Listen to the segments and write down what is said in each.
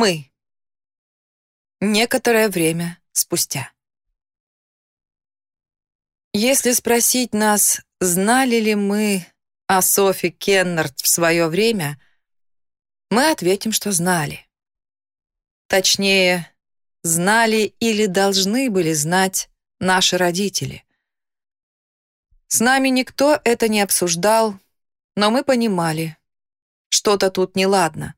Мы. Некоторое время спустя. Если спросить нас, знали ли мы о Софи Кеннард в свое время, мы ответим, что знали. Точнее, знали или должны были знать наши родители. С нами никто это не обсуждал, но мы понимали, что-то тут неладно.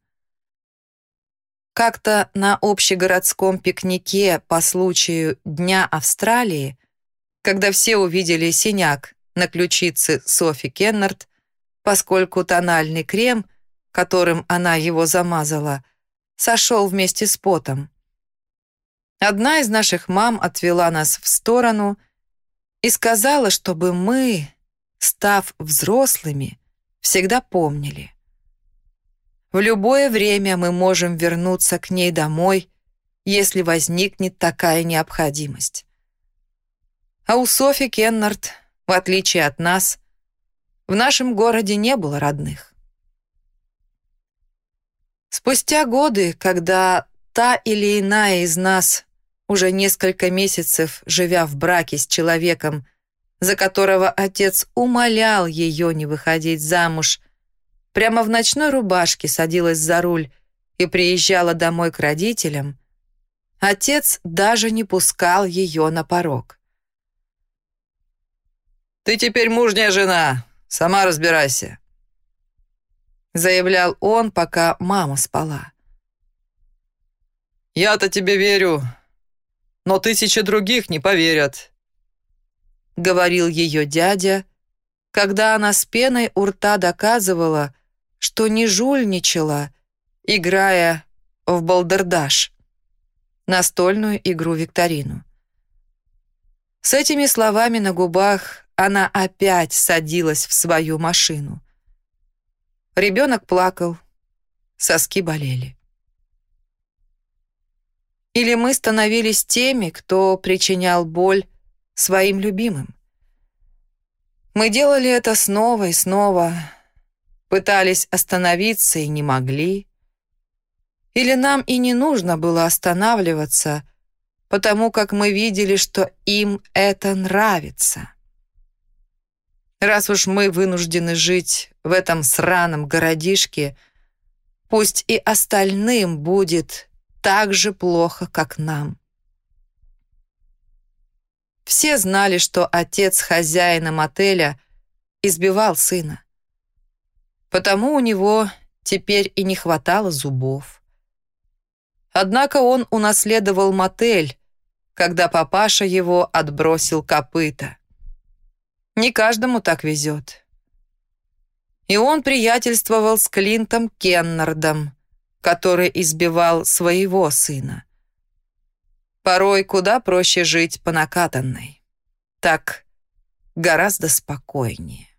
Как-то на общегородском пикнике по случаю Дня Австралии, когда все увидели синяк на ключице Софи Кеннард, поскольку тональный крем, которым она его замазала, сошел вместе с потом. Одна из наших мам отвела нас в сторону и сказала, чтобы мы, став взрослыми, всегда помнили. В любое время мы можем вернуться к ней домой, если возникнет такая необходимость. А у Софи Кеннард, в отличие от нас, в нашем городе не было родных. Спустя годы, когда та или иная из нас, уже несколько месяцев живя в браке с человеком, за которого отец умолял ее не выходить замуж прямо в ночной рубашке садилась за руль и приезжала домой к родителям, отец даже не пускал ее на порог. «Ты теперь мужняя жена, сама разбирайся», заявлял он, пока мама спала. «Я-то тебе верю, но тысячи других не поверят», говорил ее дядя, когда она с пеной у рта доказывала, что не жульничала, играя в балдердаш, настольную игру-викторину. С этими словами на губах она опять садилась в свою машину. Ребенок плакал, соски болели. Или мы становились теми, кто причинял боль своим любимым. Мы делали это снова и снова, пытались остановиться и не могли. Или нам и не нужно было останавливаться, потому как мы видели, что им это нравится. Раз уж мы вынуждены жить в этом сраном городишке, пусть и остальным будет так же плохо, как нам. Все знали, что отец хозяина мотеля избивал сына. Потому у него теперь и не хватало зубов. Однако он унаследовал мотель, когда папаша его отбросил копыта. Не каждому так везет. И он приятельствовал с Клинтом Кеннардом, который избивал своего сына. Порой куда проще жить по накатанной. Так гораздо спокойнее.